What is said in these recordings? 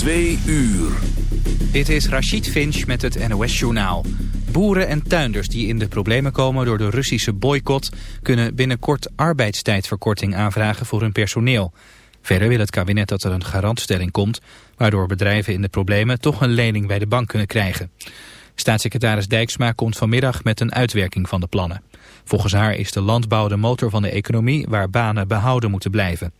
Twee uur. Dit is Rachid Finch met het NOS-journaal. Boeren en tuinders die in de problemen komen door de Russische boycott... kunnen binnenkort arbeidstijdverkorting aanvragen voor hun personeel. Verder wil het kabinet dat er een garantstelling komt... waardoor bedrijven in de problemen toch een lening bij de bank kunnen krijgen. Staatssecretaris Dijksma komt vanmiddag met een uitwerking van de plannen. Volgens haar is de landbouw de motor van de economie waar banen behouden moeten blijven.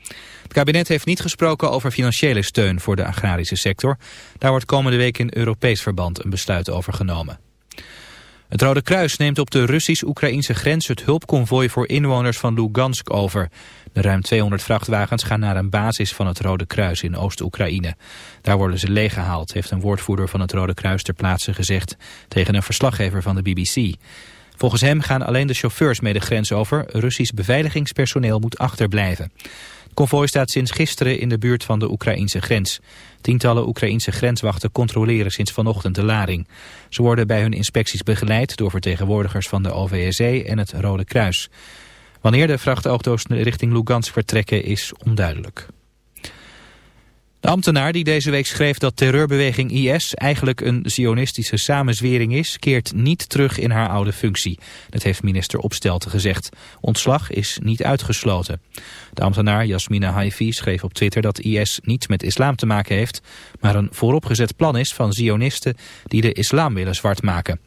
Het kabinet heeft niet gesproken over financiële steun voor de agrarische sector. Daar wordt komende week in Europees verband een besluit over genomen. Het Rode Kruis neemt op de Russisch-Oekraïnse grens het hulpconvooi voor inwoners van Lugansk over. De ruim 200 vrachtwagens gaan naar een basis van het Rode Kruis in Oost-Oekraïne. Daar worden ze leeggehaald, heeft een woordvoerder van het Rode Kruis ter plaatse gezegd tegen een verslaggever van de BBC. Volgens hem gaan alleen de chauffeurs mee de grens over. Russisch beveiligingspersoneel moet achterblijven. Het konvooi staat sinds gisteren in de buurt van de Oekraïnse grens. Tientallen Oekraïnse grenswachten controleren sinds vanochtend de lading. Ze worden bij hun inspecties begeleid door vertegenwoordigers van de OVSE en het Rode Kruis. Wanneer de vrachtauto's richting Lugansk vertrekken is onduidelijk. De ambtenaar die deze week schreef dat terreurbeweging IS eigenlijk een zionistische samenzwering is, keert niet terug in haar oude functie. Dat heeft minister Opstelten gezegd. Ontslag is niet uitgesloten. De ambtenaar Jasmina Haifi schreef op Twitter dat IS niets met islam te maken heeft, maar een vooropgezet plan is van zionisten die de islam willen zwart maken.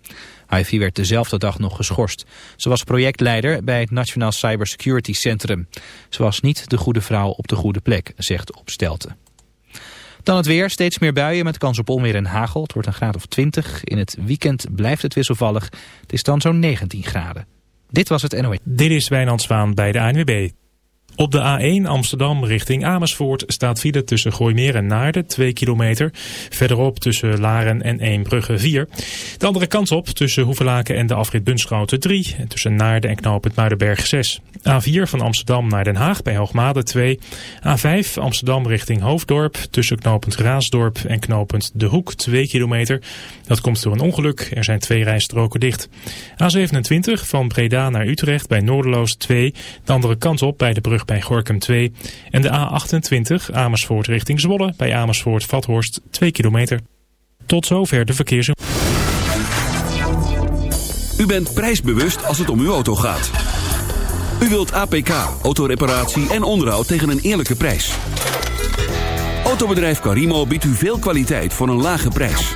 Haifi werd dezelfde dag nog geschorst. Ze was projectleider bij het Nationaal Cybersecurity Centrum. Ze was niet de goede vrouw op de goede plek, zegt Opstelten. Dan het weer, steeds meer buien met kans op onweer en hagel. Het wordt een graad of 20. In het weekend blijft het wisselvallig. Het is dan zo'n 19 graden. Dit was het NOE. Dit is Wijnand Zwaan bij de ANWB. Op de A1 Amsterdam richting Amersfoort staat file tussen Gooimeer en Naarden 2 kilometer. Verderop tussen Laren en Eembrugge 4. De andere kant op tussen Hoevelaken en de afrit Bunschoten 3. En tussen Naarden en knooppunt Muidenberg 6. A4 van Amsterdam naar Den Haag bij Hoogmade 2. A5 Amsterdam richting Hoofddorp tussen knooppunt Raasdorp en knooppunt De Hoek 2 kilometer. Dat komt door een ongeluk. Er zijn twee rijstroken dicht. A27 van Breda naar Utrecht bij Noorderloos 2. De andere kant op bij de brug bij Gorkum 2. En de A28 Amersfoort richting Zwolle bij Amersfoort-Vathorst 2 kilometer. Tot zover de verkeers. U bent prijsbewust als het om uw auto gaat. U wilt APK, autoreparatie en onderhoud tegen een eerlijke prijs. Autobedrijf Carimo biedt u veel kwaliteit voor een lage prijs.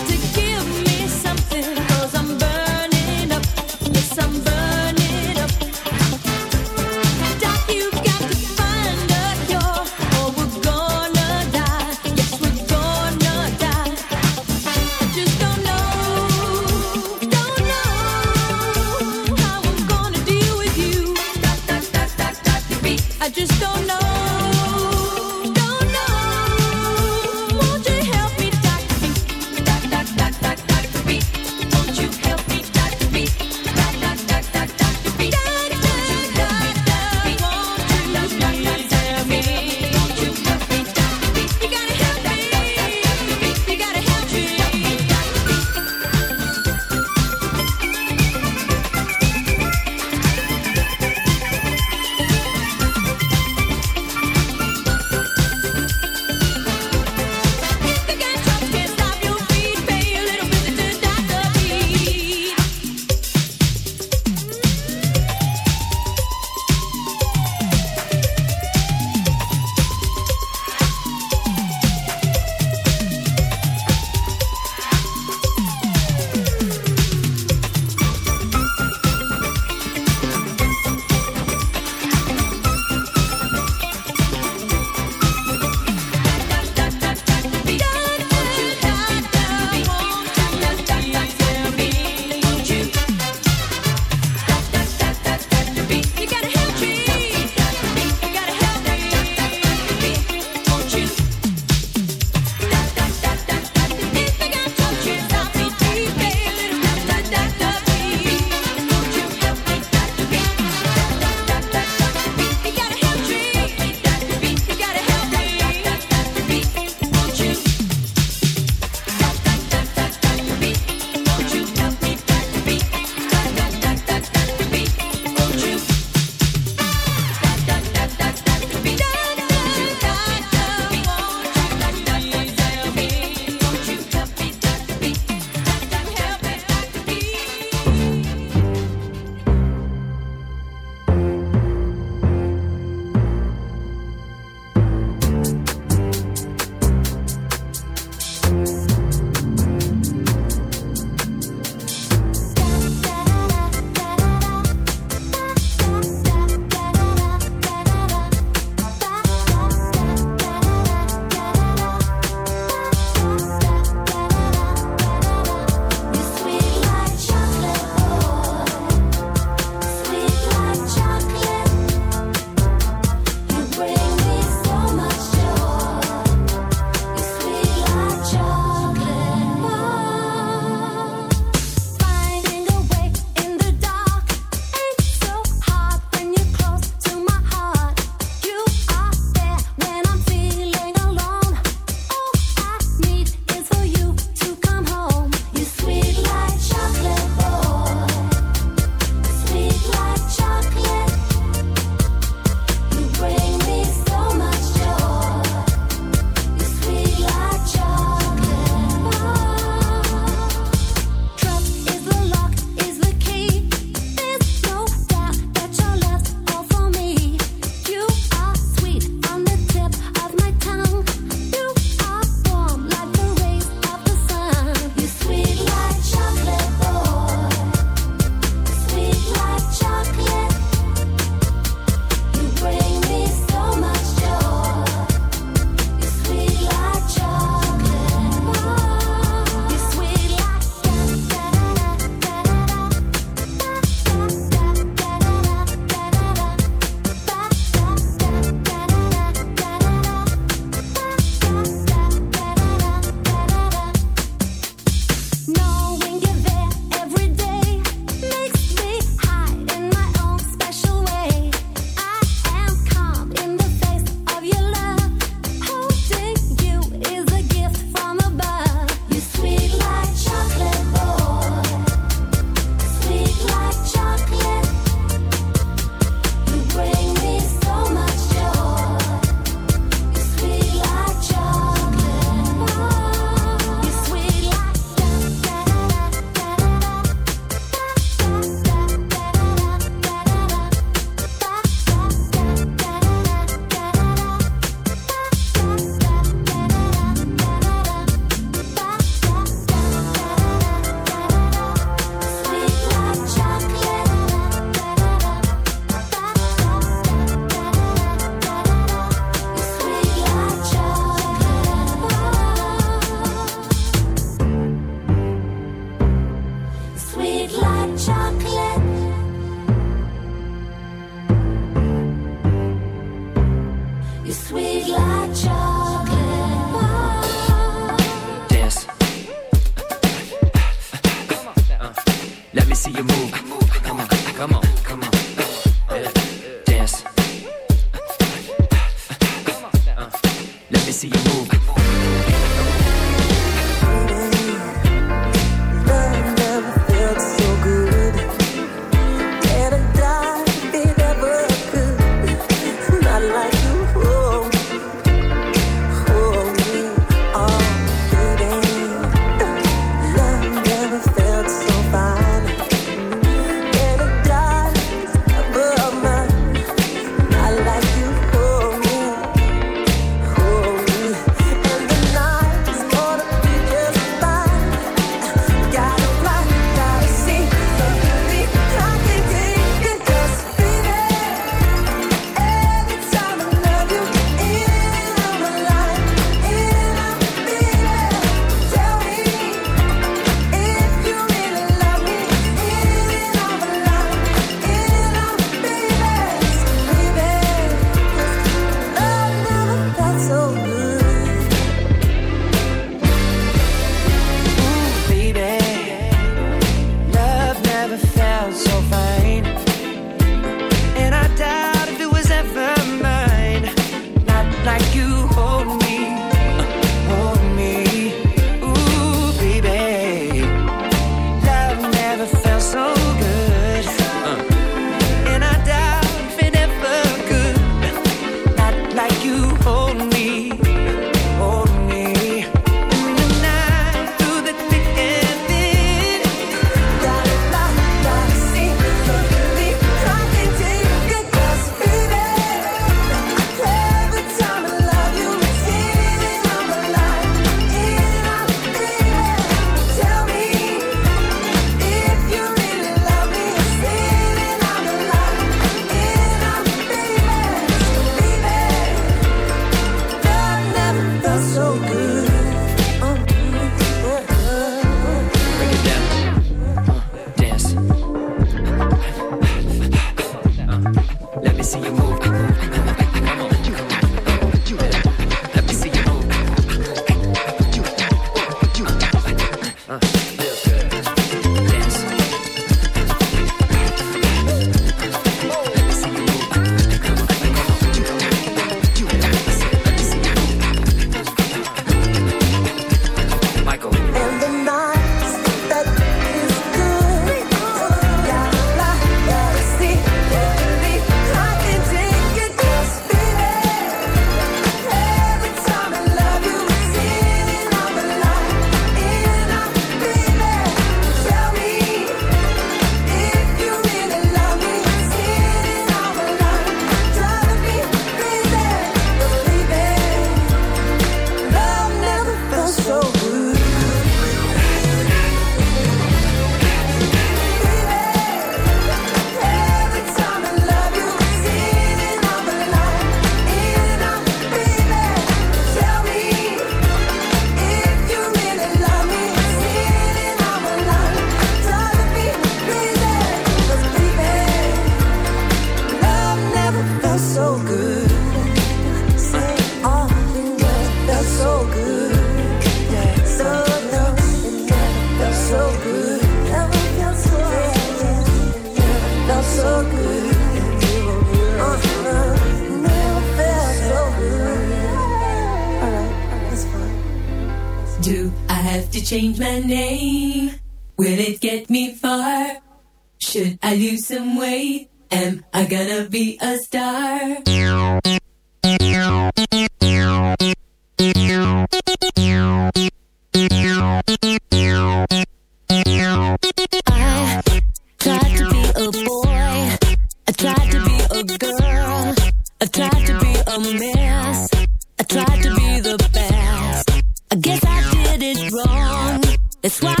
It's like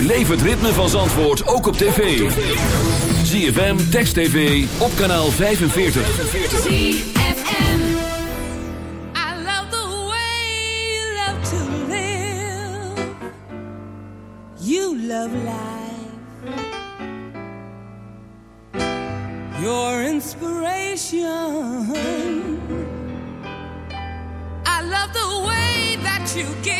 Beleef het ritme van Zandvoort ook op tv. ZFM, Text TV, op kanaal 45. ZFM. I love the way you love to live. You love life. Your inspiration. I love the way that you give.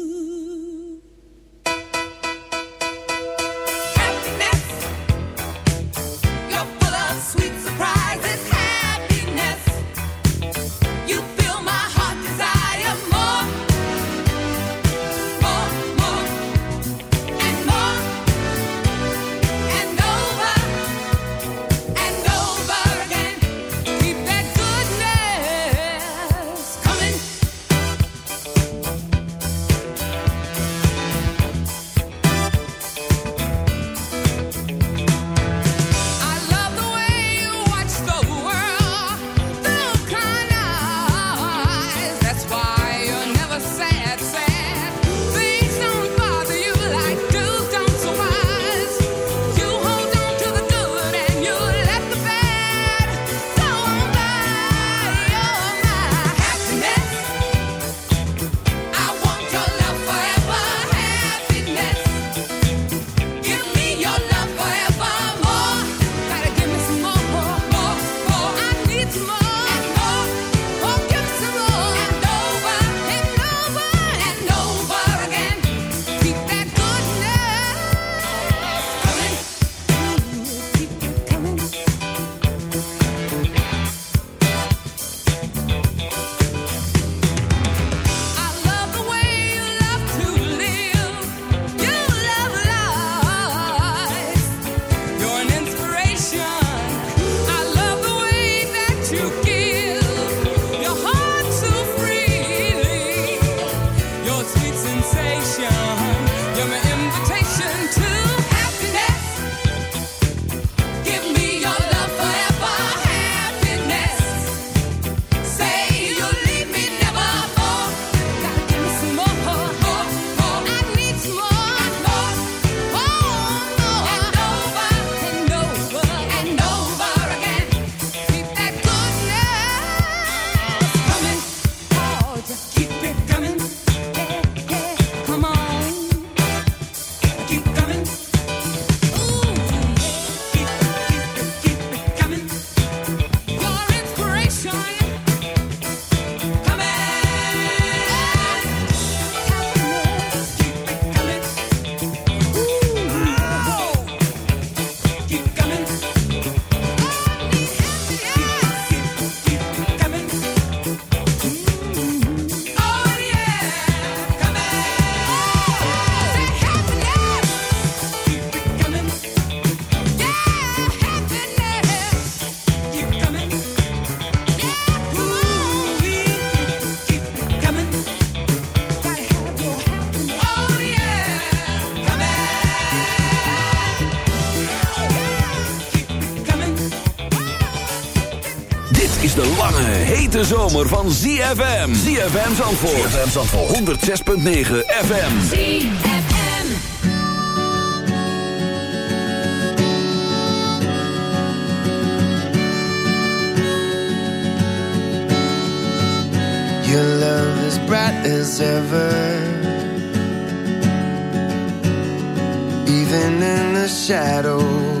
hete zomer van ZFM. ZFM Zandvoort. ZFM Zandvoort. 106.9 FM. ZFM. Your love as bright as ever. Even in the shadows.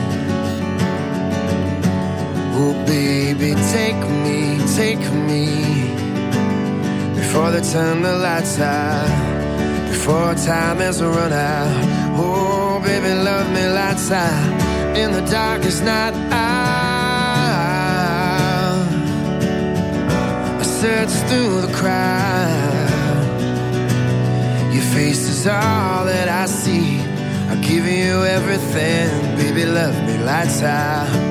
Oh, baby, take me, take me. Before they turn the lights out. Before time has run out. Oh, baby, love me lights out. In the darkest night. Out. I search through the crowd. Your face is all that I see. I'll give you everything. Baby, love me lights out.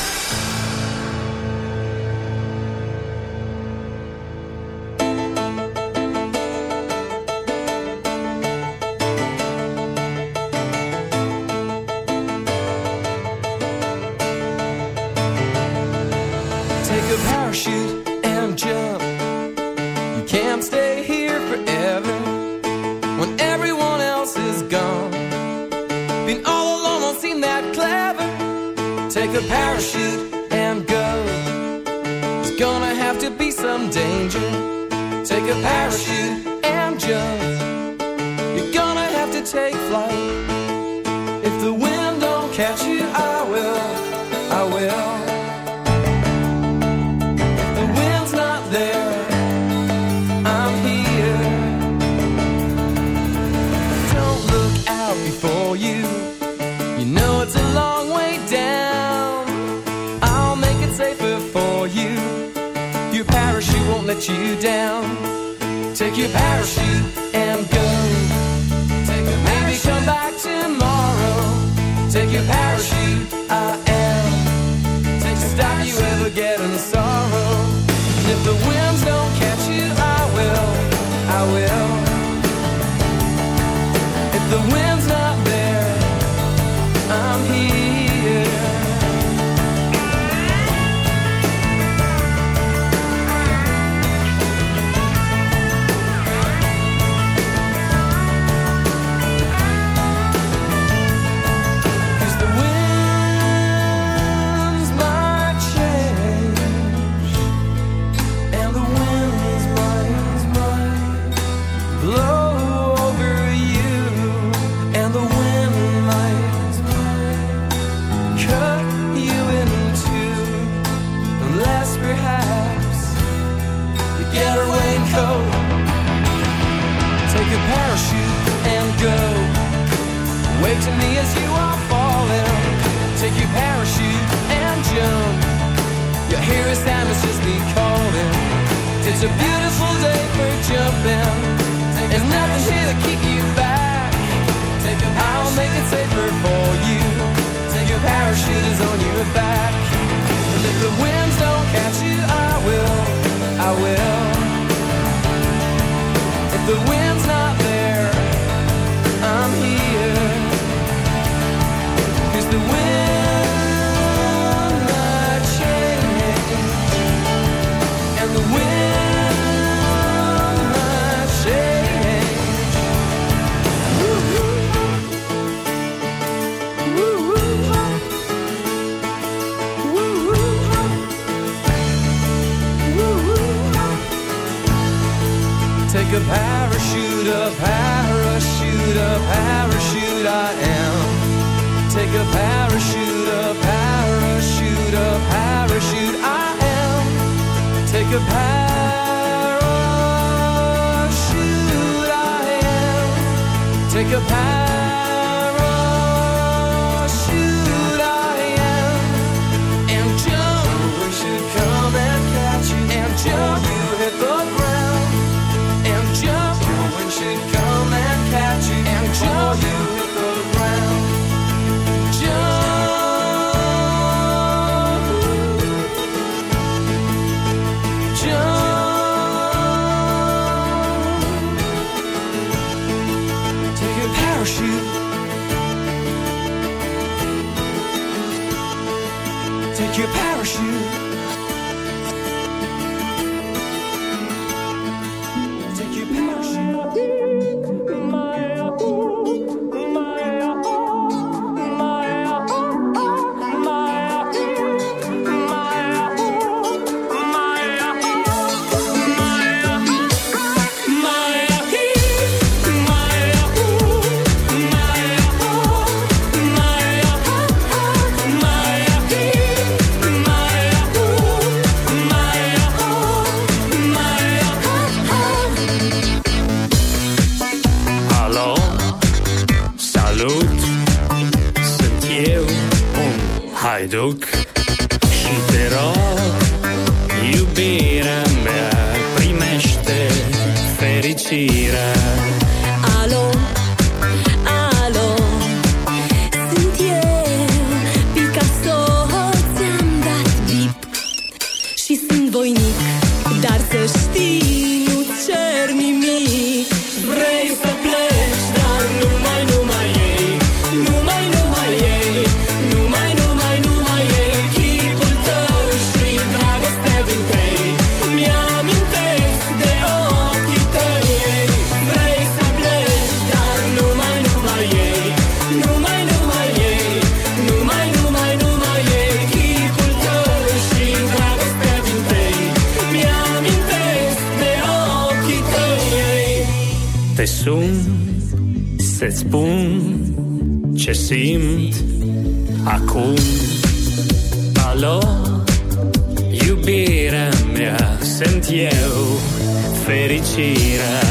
Simt acum Alo, iubirea mea, sunt eu, fericirea